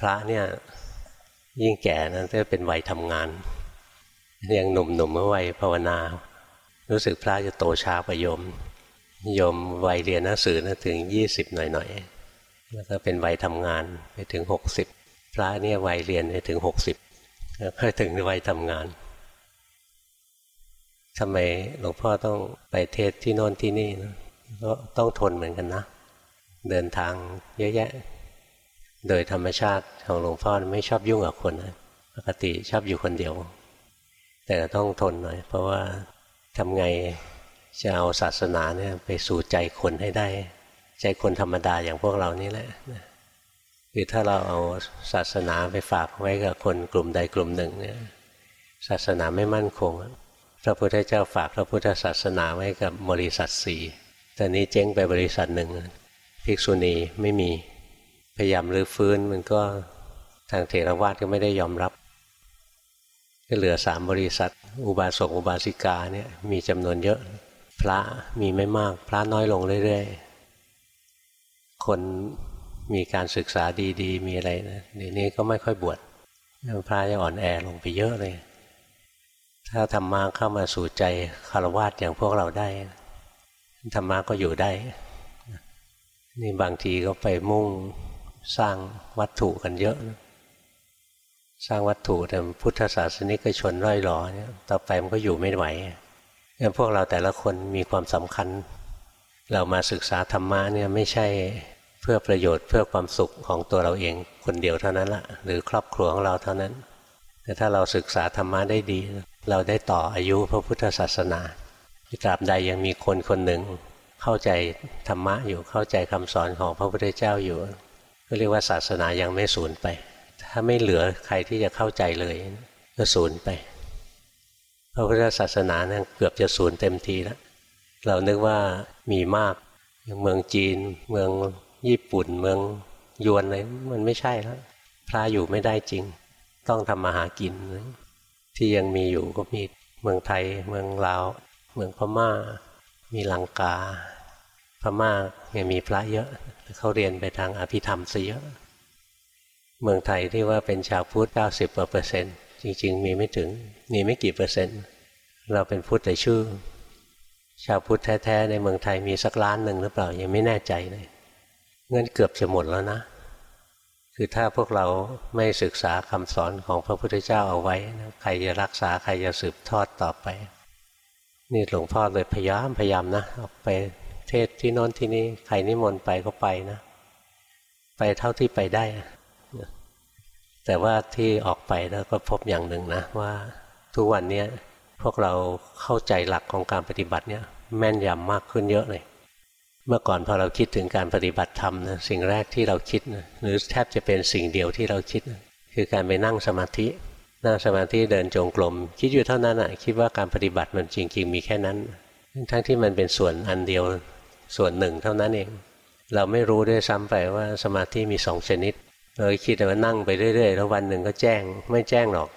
พระเนี่ยยิ่งแก่นะจะเป็นวัยทำงานยังหนุ่มๆเมื่อวัยภาวนา รู้สึกพระจะโตช้ากว่าโยมโยมวัยเรียนหนังสือนะถึงยี่สิบหน่อยๆแล้วก็เป็นวัยทำงานไปถึงหกสิบพระเนี่ยวัยเรียนไปถึงหกสิบแล้วก็ถึงวัยทำงานทำไมหลวงพ่อต้องไปเทศที่โน่นที่นี่ก็ต้องทนเหมือนกันนะ เดินทางเยอะแยะ โดยธรรมชาติของหลวงพ่อไม่ชอบยุ่งกับคนนะปกติชอบอยู่คนเดียว แต่ต้องทนหน่อย เพราะว่าทำไงจะเอาศาสนาเนี่ยไปสู่ใจคนให้ได้ ใจคนธรรมดาอย่างพวกเรานี่แหละคือถ้าเราเอาศาสนาไปฝากไว้กับคนกลุ่มใดกลุ่มหนึ่งเนี่ยศาสนาไม่มั่นคงพระพุทธเจ้าฝากพระพุทธศาสนาไว้กับบริษัทสี่ตอนนี้เจ๊งไปบริษัทหนึ่งภิกษุณีไม่มี พยายามรื้อฟื้นมันก็ทางเถรวาทก็ไม่ได้ยอมรับ ก็เหลือสามบริษัท อุบาสกอุบาสิกาเนี่ยมีจำนวนเยอะ พระมีไม่มากพระน้อยลงเรื่อยๆ คนมีการศึกษาดีๆ มีอะไรนะเดี๋ยวนี้ก็ไม่ค่อยบวชพระจะอ่อนแอลงไปเยอะเลย ถ้าธรรมะเข้ามาสู่ใจคารวะอย่างพวกเราได้ธรรมะก็อยู่ได้ นี่บางทีก็ไปมุ่ง สร้างวัตถุกันเยอะ สร้างวัตถุแต่พุทธศาสนิกชนร่อยหลอเนี่ยต่อไปมันก็อยู่ไม่ไหวพวกเราแต่ละคนมีความสำคัญ เรามาศึกษาธรรมะเนี่ยไม่ใช่เพื่อประโยชน์เพื่อความสุขของตัวเราเองคนเดียวเท่านั้นละหรือครอบครัวของเราเท่านั้น แต่ถ้าเราศึกษาธรรมะได้ดี เราได้ต่ออายุพระพุทธศาสนาตราบใดยังมีคนคนหนึ่ง เข้าใจธรรมะอยู่เข้าใจคำสอนของพระพุทธเจ้าอยู่ ก็เรียกว่าศาสนายังไม่สูญไป ถ้าไม่เหลือใครที่จะเข้าใจเลย ก็สูญไปพระพุทธศาสนาเนี่ยเกือบจะสูญเต็มทีแล้วเรานึกว่ามีมากเมืองจีน เมืองญี่ปุ่น เมืองยวนอะไรมันไม่ใช่แล้วพระอยู่ไม่ได้จริง ต้องทำมาหากิน ที่ยังมีอยู่ก็มีเมืองไทย เมืองลาว เมืองพม่า มีลังกา พม่ายังมีพระเยอะ เขาเรียนไปทางอภิธรรมซะเยอะเมืองไทยที่ว่าเป็นชาวพุทธเก้าสิบเปอร์เซ็นต์จริง ๆ มีไม่ถึงมีไม่กี่เปอร์เซ็นต์ เราเป็นพุทธแต่ชื่อ ชาวพุทธแท้ๆในเมืองไทยมีสักล้านหนึ่งหรือเปล่ายังไม่แน่ใจเลยเงินเกือบจะหมดแล้วนะ คือถ้าพวกเราไม่ศึกษาคำสอนของพระพุทธเจ้าเอาไว้ใครจะรักษาใครจะสืบทอดต่อไป นี่หลวงพ่อเลยพยายามพยายามนะออกไป เทศที่โน้นที่นี้ใครนิมนต์ไปก็ไปนะ ไปเท่าที่ไปได้ แต่ว่าที่ออกไปแล้วก็พบอย่างหนึ่งนะ ว่าทุกวันนี้พวกเราเข้าใจหลักของการปฏิบัติเนี่ยแม่นยำมากขึ้นเยอะเลย เมื่อก่อนพอเราคิดถึงการปฏิบัติธรรมนะสิ่งแรกที่เราคิดนะหรือแทบจะเป็นสิ่งเดียวที่เราคิดนะคือการไปนั่งสมาธิ นั่งสมาธิเดินจงกรมคิดอยู่เท่านั้นอะคิดว่าการปฏิบัติมันจริง ๆ มีแค่นั้น ทั้งที่มันเป็นส่วนอันเดียว ส่วนหนึ่งเท่านั้นเอง เราไม่รู้ด้วยซ้ำไปว่าสมาธิมีสองชนิด เราคิดว่านั่งไปเรื่อยๆ แล้ววันหนึ่งก็แจ้งไม่แจ้งหรอก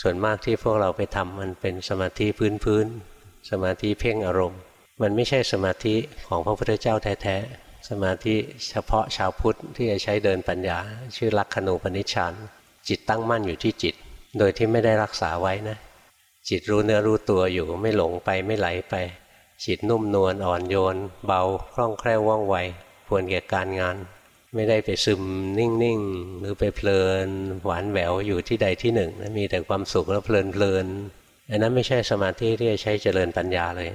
ส่วนมากที่พวกเราไปทำมันเป็นสมาธิพื้นๆสมาธิเพ่งอารมณ์ มันไม่ใช่สมาธิของพระพุทธเจ้าแท้ๆสมาธิเฉพาะชาวพุทธที่จะใช้เดินปัญญา ชื่อลักขณูปนิชฌานจิตตั้งมั่นอยู่ที่จิต โดยที่ไม่ได้รักษาไว้นะจิตรู้เนื้อรู้ตัวอยู่ไม่หลงไปไม่ไหลไป จิตนุ่มนวลอ่อนโยน เบาคล่องแคล่วว่องไวควรแก่การงาน ไม่ได้ไปซึมนิ่งๆ หรือไปเพลิน หวานแหววอยู่ที่ใดที่หนึ่งนะมีแต่ความสุขแล้วเพลินเพลินอันนั้นไม่ใช่สมาธิที่จะใช้เจริญปัญญาเลย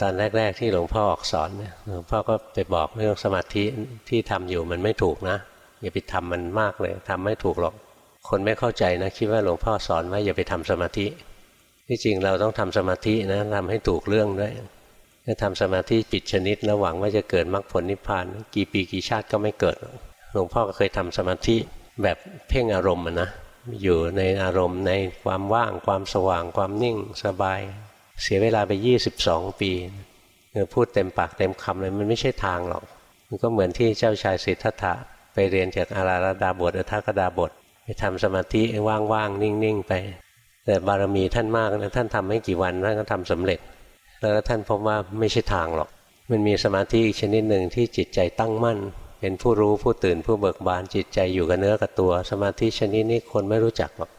ตอนแรก ๆ ที่หลวงพ่อออกสอนหลวงพ่อก็ไปบอกเรื่องสมาธิที่ทำอยู่มันไม่ถูกนะอย่าไปทำมันมากเลยทำไม่ถูกหรอก คนไม่เข้าใจนะคิดว่าหลวงพ่อสอนว่าอย่าไปทำสมาธิ ที่จริงเราต้องทำสมาธินะทำให้ถูกเรื่องด้วยถ้าทำสมาธิปิดชนิดแล้วหวังว่าจะเกิดมรรคผลนิพพาน กี่ปีกี่ชาติก็ไม่เกิดหลวงพ่อก็เคยทำสมาธิแบบเพ่งอารมณ์นะอยู่ในอารมณ์ในความว่าง ความสว่าง ความนิ่งสบาย เสียเวลาไป 22 ปีพูดเต็มปากเต็มคำเลยมันไม่ใช่ทางหรอก มันก็เหมือนที่เจ้าชายสิทธัตถะไปเรียนจากอาราดาบทอัฏฐกดาบทไปทำสมาธิว่างๆนิ่งๆไป แต่บารมีท่านมากนะท่านทำไม่กี่วันท่านก็ทำสำเร็จ แล้วท่านพบว่าไม่ใช่ทางหรอก มันมีสมาธิอีกชนิดหนึ่งที่จิตใจตั้งมั่น เป็นผู้รู้ผู้ตื่นผู้เบิกบานจิตใจอยู่กับเนื้อกับตัว สมาธิชนิดนี้คนไม่รู้จักหรอก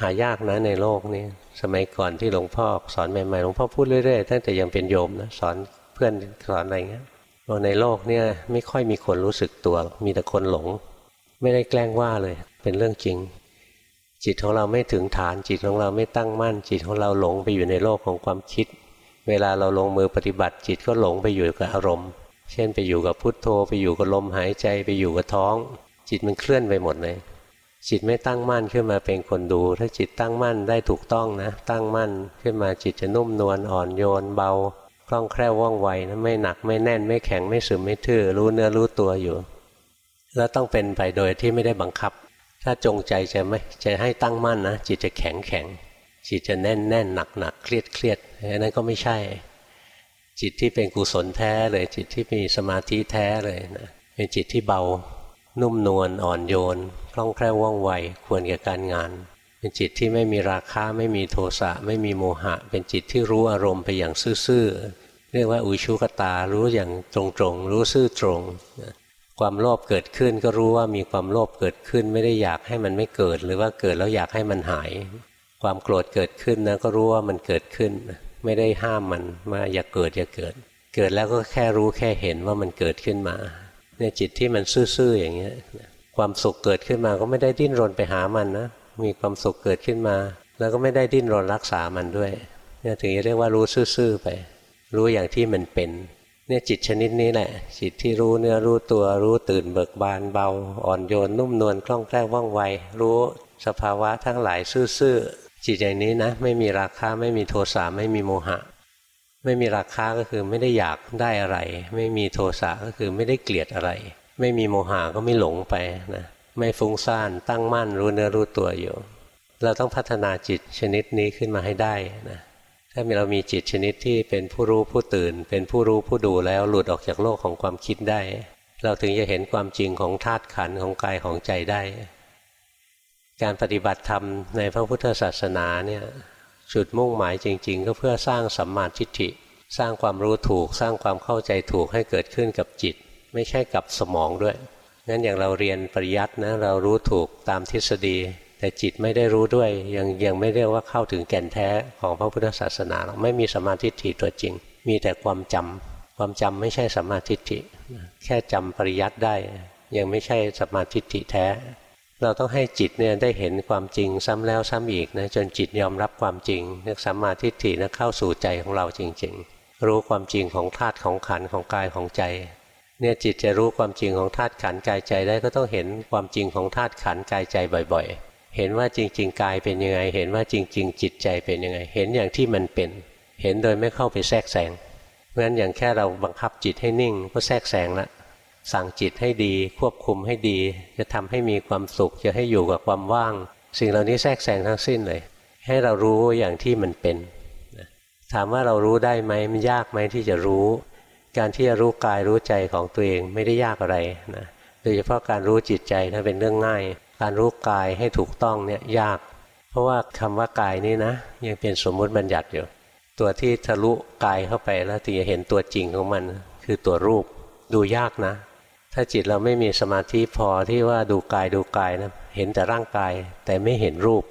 หายากนะในโลกนี้สมัยก่อนที่หลวงพ่อสอนใหม่ๆหลวงพ่อพูดเรื่อยๆตั้งแต่ยังเป็นโยมนะสอนเพื่อนสอนอะไรเงี้ยว่าในโลกเนี่ยไม่ค่อยมีคนรู้สึกตัว มีแต่คนหลง ไม่ได้แกล้งว่าเลย เป็นเรื่องจริง จิตของเราไม่ถึงฐาน จิตของเราไม่ตั้งมั่น จิตของเราหลงไปอยู่ในโลกของความคิด เวลาเราลงมือปฏิบัติจิตก็หลงไปอยู่กับอารมณ์ เช่นไปอยู่กับพุทโธ ไปอยู่กับลมหายใจไปอยู่กับท้อง จิตมันเคลื่อนไปหมดเลย จิตไม่ตั้งมั่นขึ้นมาเป็นคนดู ถ้าจิตตั้งมั่นได้ถูกต้องนะ ตั้งมั่นขึ้นมาจิตจะนุ่มนวลอ่อนโยนเบาคล่องแคล่วว่องไวนะไม่หนักไม่แน่นไม่แข็งไม่ซึมไม่ทื่อรู้เนื้อรู้ตัวอยู่ แล้วต้องเป็นไปโดยที่ไม่ได้บังคับ ถ้าจงใจจะไม่จะให้ตั้งมั่นนะจิตจะแข็งแข็งจิตจะแน่นแน่นหนักหนักเครียดเครียดอันนั้นก็ไม่ใช่ จิตที่เป็นกุศลแท้เลยจิตที่มีสมาธิแท้เลยนะเป็นจิตที่เบา นุ่มนวลอ่อนโยนคล่องแคล่วว่องไวควรแก่การงาน เป็นจิตที่ไม่มีราคะไม่มีโทสะไม่มีโมหะ เป็นจิตที่รู้อารมณ์ไปอย่างซื่อๆเรียกว่าอุชุกตารู้อย่างตรงๆรู้ซื่อตรง ความโลภเกิดขึ้นก็รู้ว่ามีความโลภเกิดขึ้นไม่ได้อยากให้มันไม่เกิด หรือว่าเกิดแล้วอยากให้มันหาย ความโกรธเกิดขึ้นนะก็รู้ว่ามันเกิดขึ้น ไม่ได้ห้ามมันว่าอย่าเกิดอย่าเกิด เกิดแล้วก็แค่รู้แค่เห็นว่ามันเกิดขึ้นมาเนี่ยจิตที่มันซื่อๆอย่างเงี้ยความสุขเกิดขึ้นมาก็ไม่ได้ดิ้นรนไปหามันนะมีความสุขเกิดขึ้นมา แล้วก็ไม่ได้ดิ้นรนรักษามันด้วยเนี่ยถึงจะเรียกว่ารู้ซื่อๆไป รู้อย่างที่มันเป็น เนี่ยจิตชนิดนี้แหละจิตที่รู้เนื้อรู้ตัวรู้ตื่นเบิกบานเบา อ่อนโยนนุ่มนวลคล่องแคล่วว่องไว รู้สภาวะทั้งหลายซื่อๆจิตอย่างนี้นะ ไม่มีราคะไม่มีโทสะไม่มีโมหะ ไม่มีราคาก็คือไม่ได้อยากได้อะไร ไม่มีโทสะก็คือไม่ได้เกลียดอะไร ไม่มีโมหะก็ไม่หลงไปนะไม่ฟุ้งซ่านตั้งมั่นรู้เนื้อรู้ตัวอยู่ เราต้องพัฒนาจิตชนิดนี้ขึ้นมาให้ได้นะ ถ้าเรามีจิตชนิดที่เป็นผู้รู้ผู้ตื่น เป็นผู้รู้ผู้ดูแล้วหลุดออกจากโลกของความคิดได้ เราถึงจะเห็นความจริงของธาตุขันของกายของใจได้ การปฏิบัติธรรมในพระพุทธศาสนาเนี่ยจุดมุ่งหมายจริง ๆ ก็เพื่อสร้างสัมมาทิฏฐิ สร้างความรู้ถูก สร้างความเข้าใจถูกให้เกิดขึ้นกับจิต ไม่ใช่กับสมองด้วยงั้นอย่างเราเรียนปริยัตินะเรารู้ถูกตามทฤษฎี แต่จิตไม่ได้รู้ด้วยยังยังไม่เรียกว่าเข้าถึงแก่นแท้ของพระพุทธศาสนาไม่มีสมาธิฏฐิตัวจริง มีแต่ความจำความจำไม่ใช่สมาธิฏฐิแค่จำปริยัติได้ ยังไม่ใช่สมาธิฏฐิแท้ เราต้องให้จิตเนี่ยได้เห็นความจริงซ้ำแล้วซ้ำอีกนะจนจิตยอมรับความจริงนึกสัมมาทิฏฐินะเข้าสู่ใจของเราจริง ๆ รู้ความจริงของธาตุของขันของกายของใจเนี่ยจิตจะรู้ความจริงของธาตุขันกายใจได้ก็ต้องเห็นความจริงของธาตุขันกายใจบ่อยๆ เห็นว่าจริง ๆ กายเป็นยังไง เห็นว่าจริง ๆ จิตใจเป็นยังไง เห็นอย่างที่มันเป็น เห็นโดยไม่เข้าไปแทรกแซงเพราะฉะนั้นอย่างแค่เราบังคับจิตให้นิ่งก็แทรกแซงละสั่งจิตให้ดี ควบคุมให้ดี จะทำให้มีความสุขจะให้อยู่กับความว่าง สิ่งเหล่านี้แทรกแซงทั้งสิ้นเลย ให้เรารู้อย่างที่มันเป็น ถามว่าเรารู้ได้ไหมมันยากไหมที่จะรู้ การที่จะรู้กายรู้ใจของตัวเองไม่ได้ยากอะไรนะโดยเฉพาะการรู้จิตใจนะเป็นเรื่องง่าย การรู้กายให้ถูกต้องเนี่ยยาก เพราะว่าคำว่ากายนี่นะ ยังเป็นสมมุติบัญญัติอยู่ ตัวที่ทะลุกายเข้าไปแล้วถึงจะเห็นตัวจริงของมัน คือตัวรูปดูยากนะ ถ้าจิตเราไม่มีสมาธิพอที่ว่าดูกายดูกายนะเห็นแต่ร่างกายแต่ไม่เห็นรูป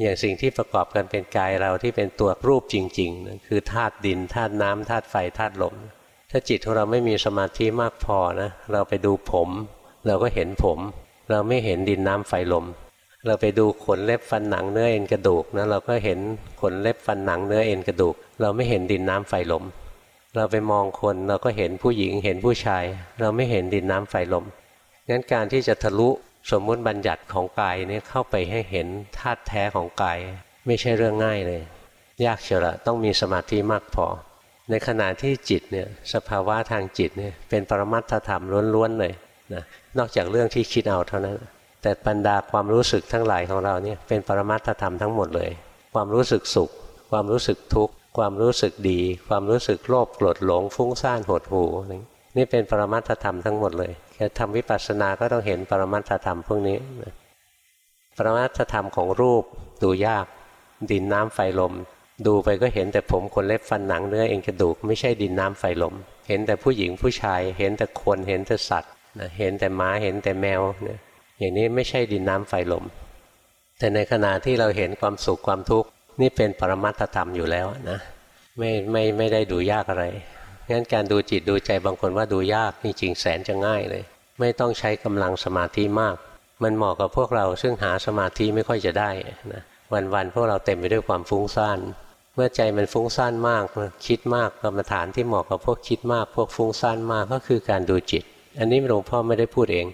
อย่างสิ่งที่ประกอบกันเป็นกายเราที่เป็นตัวรูปจริงๆคือธาตุดินธาตุน้ำธาตุไฟธาตุลมถ้าจิตของเราไม่มีสมาธิมากพอนะเราไปดูผม เราก็เห็นผม เราไม่เห็นดินน้ำไฟลม เราไปดูขนเล็บฟันหนังเนื้อเอ็นกระดูกนะเราก็เห็นขนเล็บฟันหนังเนื้อเอ็นกระดูก เราไม่เห็นดินน้ำไฟลม เราไปมองคนเราก็เห็นผู้หญิงเห็นผู้ชาย เราไม่เห็นดินน้ำไฟลมงั้นการที่จะทะลุสมมุติบัญญัติของกายนี้เข้าไปให้เห็นธาตุแท้ของกาย ไม่ใช่เรื่องง่ายเลย ยากเชียวละต้องมีสมาธิมากพอ ในขณะที่จิตเนี่ยสภาวะทางจิตเนี่ยเป็นปรมัตถธรรมล้วนๆเลยนะ นอกจากเรื่องที่คิดเอาเท่านั้น แต่บรรดาความรู้สึกทั้งหลายของเราเนี่ยเป็นปรมัตถธรรมทั้งหมดเลย ความรู้สึกสุข ความรู้สึกทุกข์ ความรู้สึกดี ความรู้สึกโลภโกรธหลง ฟุ้งซ่านหดหูนี่เป็นปรมัตถธรรมทั้งหมดเลยจะทำวิปัสสนาก็ต้องเห็นปรมัตถธรรมพวกนี้ปรมัตถธรรมของรูปดูยาก ดินน้ำไฟลม ดูไปก็เห็นแต่ผมขนเล็บฟันหนังเนื้อเอ็นกระดูกไม่ใช่ดินน้ำไฟลม เห็นแต่ผู้หญิงผู้ชาย เห็นแต่คนเห็นแต่สัตว์ เห็นแต่หมาเห็นแต่แมวเนี่ยอย่างนี้ไม่ใช่ดินน้ำไฟลม แต่ในขณะที่เราเห็นความสุขความทุกข์นี่เป็นปรมัตถธรรมอยู่แล้วนะไม่ไม่ไม่ได้ดูยากอะไรงั้นการดูจิตดูใจบางคนว่าดูยากจริงๆแสนจะง่ายเลย ไม่ต้องใช้กำลังสมาธิมาก มันเหมาะกับพวกเราซึ่งหาสมาธิไม่ค่อยจะได้นะวันๆพวกเราเต็มไปด้วยความฟุ้งซ่านเมื่อใจมันฟุ้งซ่านมากคิดมากกรรมฐานที่เหมาะกับพวกคิดมาก พวกฟุ้งซ่านมากก็คือการดูจิต อันนี้หลวงพ่อไม่ได้พูดเอง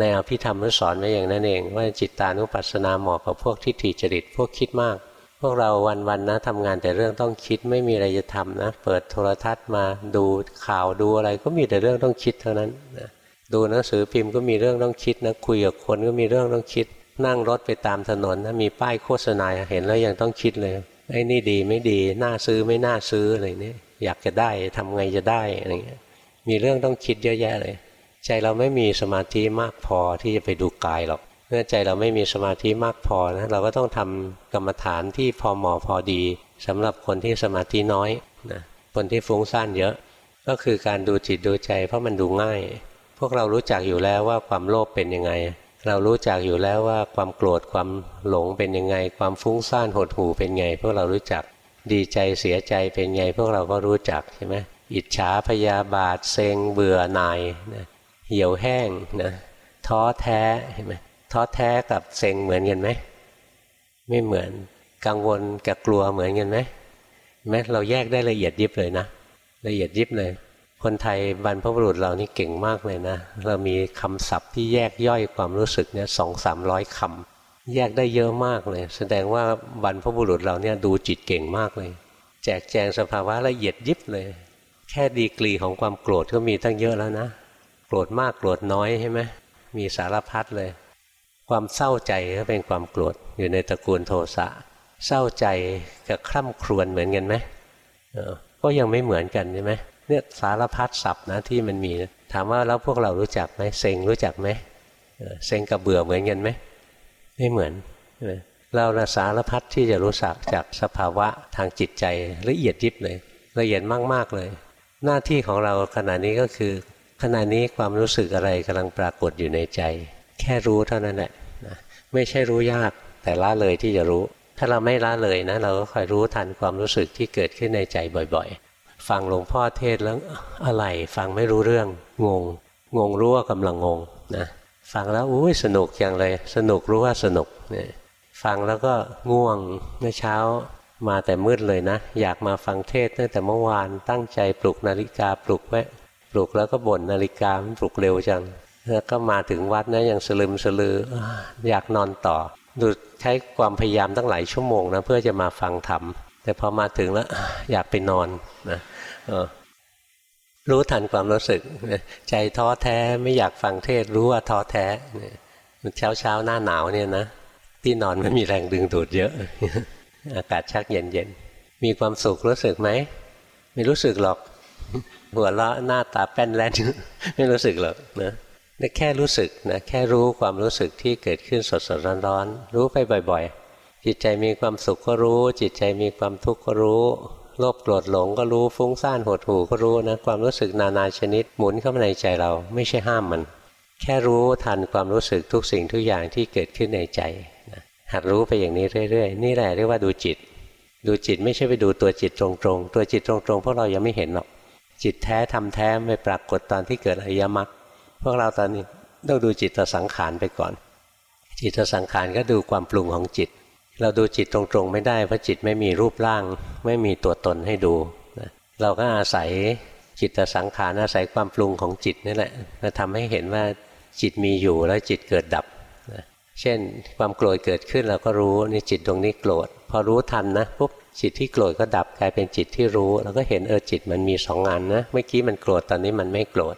ในอภิธรรมสอนไว้อย่างนั้นเอง ว่าจิตตานุปัสสนาเหมาะกับพวกทิฏฐิจริตพวกคิดมาก พวกเราวันๆนะทำงานแต่เรื่องต้องคิดไม่มีอะไรจะทำนะ เปิดโทรทัศน์มาดูข่าวดูอะไรก็มีแต่เรื่องต้องคิดเท่านั้นนะดูหนังสือพิมพ์ก็มีเรื่องต้องคิดนะคุยกับคนก็มีเรื่องต้องคิด นั่งรถไปตามถนนนะมีป้ายโฆษณาเห็นแล้วยังต้องคิดเลยไอ้นี่ดีไม่ดีน่าซื้อไม่น่าซื้ออะไรนี่อยากจะได้ทำไงจะได้อะไรเงี้ยมีเรื่องต้องคิดเยอะแยะเลย ใจเราไม่มีสมาธิมากพอที่จะไปดูกายหรอกเมื่อใจเราไม่มีสมาธิมากพอนะเราก็ต้องทำกรรมฐานที่พอเหมาะพอดีสำหรับคนที่สมาธิน้อยนะคนที่ฟุ้งซ่านเยอะ ก็คือการดูจิตดูใจ เพราะมันดูง่าย พวกเรารู้จักอยู่แล้วว่าความโลภเป็นยังไง เรารู้จักอยู่แล้วว่าความโกรธความหลงเป็นยังไง ความฟุ้งซ่านหดหู่เป็นไง พวกเรารู้จักดีใจเสียใจเป็นไง พวกเราก็รู้จักใช่ไหมอิจฉาพยาบาทเซงเบื่อหน่ายนะ เหี่ยวแห้งนะท้อแท้เห็นไหมท้อแท้กับเซ็งเหมือนกันไหมไม่เหมือนกังวลกับกลัวเหมือนกันไหมแม้เราแยกได้ละเอียดยิบเลยนะ ละเอียดยิบเลย คนไทยบรรพบุรุษเรานี่เก่งมากเลยนะ เรามีคำศัพท์ที่แยกย่อยความรู้สึกเนี่ยสองสามร้อยคำแยกได้เยอะมากเลย แสดงว่าบรรพบุรุษเราเนี่ยดูจิตเก่งมากเลย แจกแจงสภาวะละเอียดยิบเลย แค่ดีกรีของความโกรธก็มีตั้งเยอะแล้วนะ รธมากโกรธน้อยใช่ไหมมีสารพัดเลย ความเศร้าใจก็เป็นความโกรธอยู่ในตระกูลโทสะเศร้าใจกับคร่ำครวญเหมือนกันไหมก็ยังไม่เหมือนกันใช่ไหมเนี่ยสารพัดศัพท์นะที่มันมีถามว่าแล้วพวกเรารู้จักไหมเซ็งรู้จักไหมเซ็งกับเบื่อเหมือนกันไหมไม่เหมือนเราสารพัดที่จะรู้สักจากสภาวะทางจิตใจละเอียดยิบเลย ละเอียดมาก ๆ เลย หน้าที่ของเราขณะนี้ก็คือ ขณะนี้ความรู้สึกอะไรกำลังปรากฏอยู่ในใจ แค่รู้เท่านั้นแหละนะไม่ใช่รู้ยากแต่ละเลยที่จะรู้ ถ้าเราไม่ละเลยนะ เราก็คอยรู้ทันความรู้สึกที่เกิดขึ้นในใจบ่อยๆ ฟังหลวงพ่อเทศแล้วอะไรฟังไม่รู้เรื่องงง งงรู้ว่ากำลังงงนะฟังแล้วอุ้ยสนุกอย่างเลย สนุกรู้ว่าสนุกเนี่ยฟังแล้วก็ง่วงเมื่อเช้ามาแต่มืดเลยนะ อยากมาฟังเทศตั้งแต่เมื่อวานตั้งใจปลุกนาฬิกาปลุกไว้ ปลุกแล้วก็บ่นนาฬิกามันปลุกเร็วจัง แล้วก็มาถึงวัดนะยังสลืมสลืออยากนอนต่อ ดูใช้ความพยายามตั้งหลายชั่วโมงนะเพื่อจะมาฟังธรรมแต่พอมาถึงแล้วอยากไปนอนนะรู้ทันความรู้สึก ใจท้อแท้ไม่อยากฟังเทศรู้ว่าท้อแท้เช้าเช้าหน้าหนาวเนี่ยนะที่นอนไม่มีแรงดึงดูดเยอะ อากาศชักเย็นเย็นมีความสุขรู้สึกไหม ไม่รู้สึกหรอก หัวเราะหน้าตาแป้นแลนไม่รู้สึกหรอกนะแค่รู้สึกนะแค่รู้ความรู้สึกที่เกิดขึ้นสดสดร้อนร้อนรู้ไปบ่อย ๆ จิตใจมีความสุขก็รู้ จิตใจมีความทุกข์ก็รู้ โลภโกรธหลงก็รู้ฟุ้งซ่านหดหูก็รู้นะความรู้สึกนานาชนิดหมุนเข้ามาในใจเราไม่ใช่ห้ามมัน แค่รู้ทันความรู้สึกทุกสิ่งทุกอย่างที่เกิดขึ้นในใจนะหัดรู้ไปอย่างนี้เรื่อย ๆ นี่แหละเรียกว่าดูจิต ดูจิตไม่ใช่ไปดูตัวจิตตรงๆ ตัวจิตตรงๆพวกเรายังไม่เห็นหรอก จิตแท้ทำแท้ไม่ปรากฏตอนที่เกิดอริยมรรคพวกเราตอนนี้ต้องดูจิตสังขารไปก่อน จิตสังขารก็ดูความปรุงของจิต เราดูจิตตรงๆไม่ได้เพราะจิตไม่มีรูปร่าง ไม่มีตัวตนให้ดูนะเราก็อาศัยจิตสังขารอาศัยความปรุงของจิตนี่แหละมาทำให้เห็นว่าจิตมีอยู่แล้วจิตเกิดดับนะเช่นความโกรธเกิดขึ้นเราก็รู้นี่จิตตรงนี้โกรธ พอรู้ทันนะปุ๊บ จิตที่โกรธก็ดับกลายเป็นจิตที่รู้เราก็เห็นเออจิตมันมีสองงานนะเมื่อกี้มันโกรธตอนนี้มันไม่โกรธ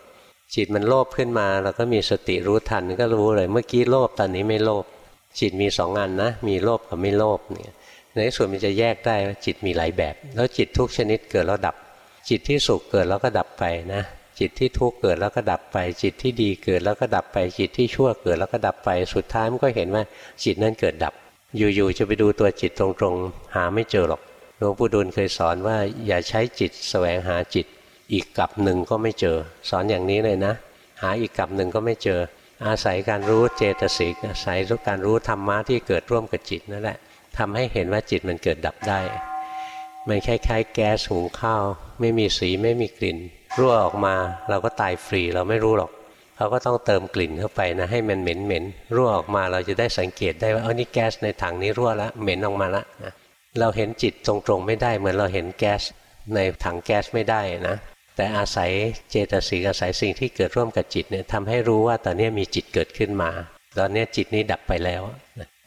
จิตมันโลภขึ้นมาเราก็มีสติรู้ทันก็รู้เลย เมื่อกี้โลภตอนนี้ไม่โลภจิตมีสองอันนะ มีโลภกับไม่โลภเนี่ยในส่วนมันจะแยกได้ว่าจิตมีหลายแบบ แล้วจิตทุกชนิดเกิดแล้วดับ จิตที่สุขเกิดแล้วก็ดับไปนะ จิตที่ทุกข์เกิดแล้วก็ดับไป จิตที่ดีเกิดแล้วก็ดับไป จิตที่ชั่วเกิดแล้วก็ดับไป สุดท้ายมันก็เห็นว่าจิตนั้นเกิดดับ อยู่ๆจะไปดูตัวจิตตรงๆ หาไม่เจอหรอก หลวงปู่ดูลเคยสอนว่าอย่าใช้จิตแสวงหาจิต อีกกับหนึ่งก็ไม่เจอ สอนอย่างนี้เลยนะ หาอีกกับหนึ่งก็ไม่เจอ อาศัยการรู้เจตสิกอาศัยการรู้ธรรมะที่เกิดร่วมกับจิตนั่นแหละทำให้เห็นว่าจิตมันเกิดดับได้ มันคล้ายๆ แก๊สหุงข้าว ไม่มีสีไม่มีกลิ่น รั่วออกมาเราก็ตายฟรีเราไม่รู้หรอกเขาก็ต้องเติมกลิ่นเข้าไปนะ ให้มันเหม็นเหม็นรั่วออกมาเราจะได้สังเกตได้ว่าเออนี่แก๊สในถังนี้รั่วแล้วเหม็นออกมาแล้วนะ เราเห็นจิตตรงๆไม่ได้ เหมือนเราเห็นแก๊สในถังแก๊สไม่ได้นะแต่อาศัยเจตสิกอาศัยสิ่งที่เกิดร่วมกับจิตเนี่ยทำให้รู้ว่าตอนนี้มีจิตเกิดขึ้นมา ตอนนี้จิตนี้ดับไปแล้ว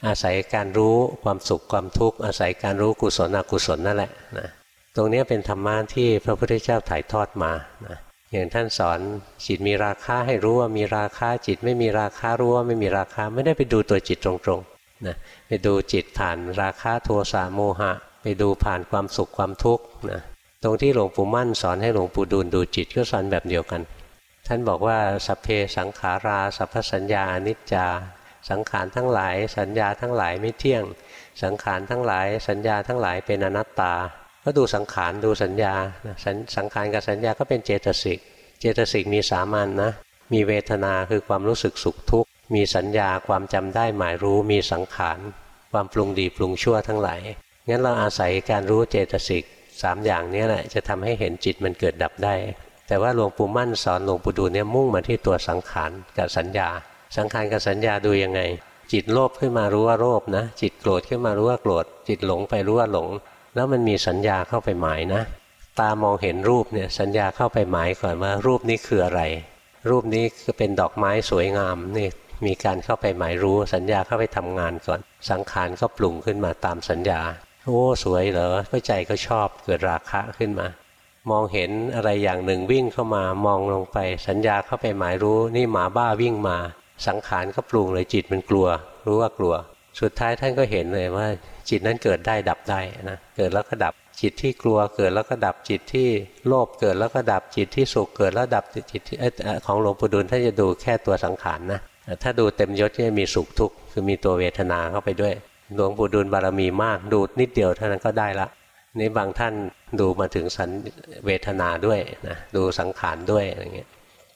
อาศัยการรู้ความสุขความทุกข์อาศัยการรู้กุศลอกุศลนั่นแหละนะตรงนี้เป็นธรรมะที่พระพุทธเจ้าถ่ายทอดมานะอย่างท่านสอนจิตมีราคาให้รู้ว่ามีราคาจิตไม่มีราคารู้ว่าไม่มีราคาไม่ได้ไปดูตัวจิตตรงๆ นะไปดูจิตผ่านราคาโทสะโมหะ ไปดูผ่านความสุขความทุกข์นะตรงที่หลวงปู่มั่นสอนให้หลวงปู่ดูลดูจิตก็สอนแบบเดียวกัน ท่านบอกว่าสัพเพสังขาราสัพพสัญญาอนิจจา สังขารทั้งหลาย สัญญาทั้งหลายไม่เที่ยง สังขารทั้งหลาย สัญญาทั้งหลายเป็นอนัตตา ก็ดูสังขารดูสัญญาสังขารกับสัญญาก็เป็นเจตสิก เจตสิกมีสามัญนนะมีเวทนาคือความรู้สึกสุขทุกข์ มีสัญญาความจำได้หมายรู้มีสังขาร ความปรุงดีปรุงชั่วทั้งหลายงั้นเราอาศัยการรู้เจตสิกสามอย่างนี้แหละจะทำให้เห็นจิตมันเกิดดับได้ แต่ว่าหลวงปู่มั่นสอนหลวงปู่ดูเนี่ยมุ่งมาที่ตัวสังขารกับสัญญา สังขารกับสัญญาดูยังไง จิตโลภขึ้นมารู้ว่าโลภนะ จิตโกรธขึ้นมารู้ว่าโกรธ จิตหลงไปรู้ว่าหลง แล้วมันมีสัญญาเข้าไปหมายนะ ตามองเห็นรูปเนี่ยสัญญาเข้าไปหมายก่อนว่ารูปนี้คืออะไร รูปนี้เป็นดอกไม้สวยงามนี่ มีการเข้าไปหมายรู้สัญญาเข้าไปทำงานก่อน สังขารก็ปรุงขึ้นมาตามสัญญาโอ้สวยเหรอก็ใจก็ชอบเกิดราคะขึ้นมา มองเห็นอะไรอย่างหนึ่งวิ่งเข้ามามองลงไป สัญญาเข้าไปหมายรู้นี่หมาบ้าวิ่งมา สังขารก็ปรุงเลยจิตมันกลัว รู้ว่ากลัว สุดท้ายท่านก็เห็นเลยว่า จิตนั้นเกิดได้ดับได้นะเกิดแล้วก็ดับจิตที่กลัวเกิดแล้วก็ดับจิตที่โลภเกิดแล้วก็ดับจิตที่สุขเกิดแล้วดับจิตที่ของหลวงปู่ดูลท่านจะดูแค่ตัวสังขารนะ ถ้าดูเต็มยศจะมีสุขทุกข์คือมีตัวเวทนาเข้าไปด้วย หลวงปู่ดูลบารมีมาก ดูนิดเดียวเท่านั้นก็ได้ละนี่บางท่านดูมาถึงสันเวทนาด้วยนะดูสังขารด้วยอะไรเงี้ย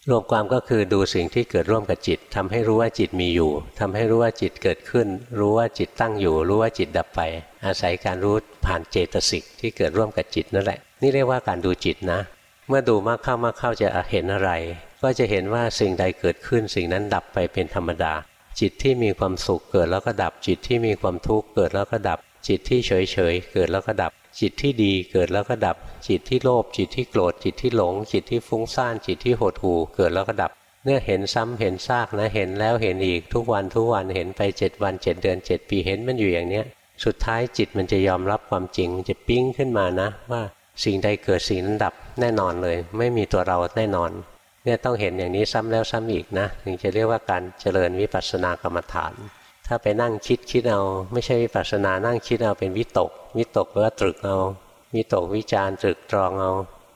รวมความก็คือดูสิ่งที่เกิดร่วมกับจิตทำให้รู้ว่าจิตมีอยู่ทำให้รู้ว่าจิตเกิดขึ้น รู้ว่าจิตตั้งอยู่ รู้ว่าจิตดับไป อาศัยการรู้ผ่านเจตสิกที่เกิดร่วมกับจิตนั่นแหละ นี่เรียกว่าการดูจิตนะ เมื่อดูมากเข้ามากเข้าจะเห็นอะไร ก็จะเห็นว่าสิ่งใดเกิดขึ้นสิ่งนั้นดับไปเป็นธรรมดา จิตที่มีความสุขเกิดแล้วก็ดับ จิตที่มีความทุกข์เกิดแล้วก็ดับ จิตที่เฉยเฉยเกิดแล้วก็ดับ จิตที่ดีเกิดแล้วก็ดับ จิตที่โลภจิตที่โกรธจิตที่หลง จิตที่ฟุ้งซ่านจิตที่หดหู่เกิดแล้วก็ดับเนี่ยเห็นซ้ำเห็นซากนะเห็นแล้วเห็นอีกทุกวันทุกวันเห็นไปเจ็ดวันเจ็ดเดือนเจ็ดปีเห็นมันอยู่อย่างเนี้ยสุดท้ายจิตมันจะยอมรับความจริงจะปิ้งขึ้นมานะ ว่าสิ่งใดเกิดสิ่งนั้นดับแน่นอนเลย ไม่มีตัวเราแน่นอน เนี่ยต้องเห็นอย่างนี้ซ้ำแล้วซ้ำอีกนะถึงจะเรียกว่าการเจริญวิปัสสนากรรมฐาน ถ้าไปนั่งคิดคิดเอา ไม่ใช่วิปัสสนานั่งคิดเอาเป็นวิตก วิตกว่าตรึกเอาวิตกวิจารตรึกตรองเอา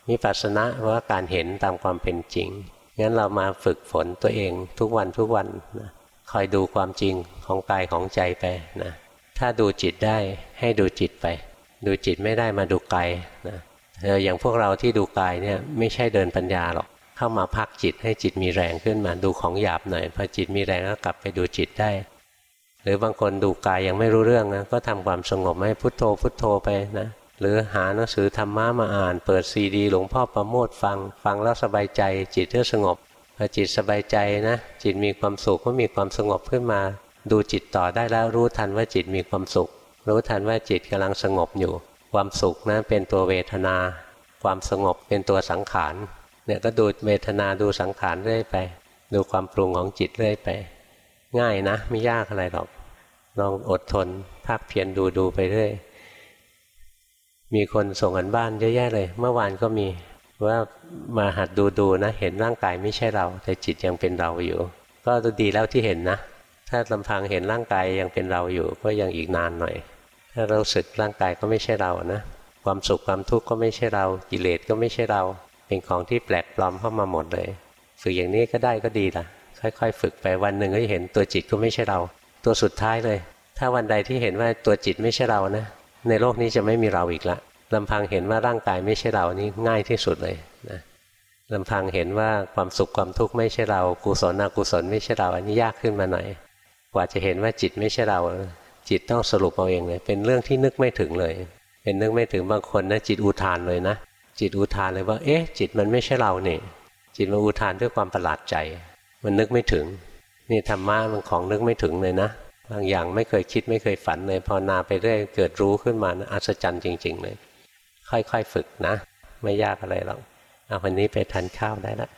วิปัสสนาว่าการเห็นตามความเป็นจริงงั้นเรามาฝึกฝนตัวเองทุกวันทุกวันนะคอยดูความจริงของกายของใจไปนะถ้าดูจิตได้ให้ดูจิตไป ดูจิตไม่ได้มาดูกายนะอย่างพวกเราที่ดูกายเนี่ยไม่ใช่เดินปัญญาหรอก เข้ามาพักจิตให้จิตมีแรงขึ้นมาดูของหยาบหน่อยพอจิตมีแรงก็กลับไปดูจิตได้ หรือบางคนดูกายยังไม่รู้เรื่องนะก็ทำความสงบให้พุทโธพุทโธไปนะหรือหาหนังสือธรรมะมาอ่าน เปิดซีดี หลวงพ่อประโมทฟัง ฟังแล้วสบายใจ จิตก็สงบพอจิตสบายใจนะ จิตมีความสุขก็มีความสงบขึ้นมา ดูจิตต่อได้แล้วรู้ทันว่าจิตมีความสุข รู้ทันว่าจิตกำลังสงบอยู่ ความสุขนะเป็นตัวเวทนา ความสงบเป็นตัวสังขาร เนี่ยก็ดูเวทนาดูสังขารเรื่อยไป ดูความปรุงของจิตเรื่อยไป ง่ายนะ ไม่ยากอะไรหรอก ลองอดทนภาคเพียรดูดูไปเรื่อยมีคนส่งกันบ้านเยอะแยะเลย เมื่อวานก็มีว่ามาหัดดูดูนะ เห็นร่างกายไม่ใช่เรา แต่จิตยังเป็นเราอยู่ ก็ดีแล้วที่เห็นนะ ถ้าลำพังเห็นร่างกายยังเป็นเราอยู่ ก็ยังอีกนานหน่อย ถ้าเราสึกร่างกายก็ไม่ใช่เรานะ ความสุขความทุกข์ก็ไม่ใช่เรา กิเลสก็ไม่ใช่เรา เป็นของที่แปลกปลอมเข้ามาหมดเลยฝึกอย่างนี้ก็ได้ก็ดีละค่อย ๆ ฝึกไปวันหนึ่งก็จะเห็นตัวจิตก็ไม่ใช่เรา ตัวสุดท้ายเลย ถ้าวันใดที่เห็นว่าตัวจิตไม่ใช่เรานะ ในโลกนี้จะไม่มีเราอีกละลำพังเห็นว่าร่างกายไม่ใช่เรานี่ง่ายที่สุดเลยนะลำพังเห็นว่าความสุขความทุกข์ไม่ใช่เรากุศลอกุศลไม่ใช่เรา อันนี้ยากขึ้นมาหน่อยกว่าจะเห็นว่าจิตไม่ใช่เรา จิตต้องสรุปเอาเองเลย เป็นเรื่องที่นึกไม่ถึงเลย เป็นนึกไม่ถึงบางคนนะจิตอุทานเลยนะ จิตอุทานเลยว่า เอ๊ะ จิตมันไม่ใช่เราเนี่ยจิตมันอุทานด้วยความประหลาดใจ มันนึกไม่ถึง นี่ธรรมะมันของนึกไม่ถึงเลยนะบางอย่างไม่เคยคิดไม่เคยฝันเลยพอนาไปเรื่อยเกิดรู้ขึ้นมานะอัศจรรย์จริง ๆ เลย ค่อยๆฝึกนะ ไม่ยากอะไรหรอกเอาวันนี้ไปทานข้าวได้ละ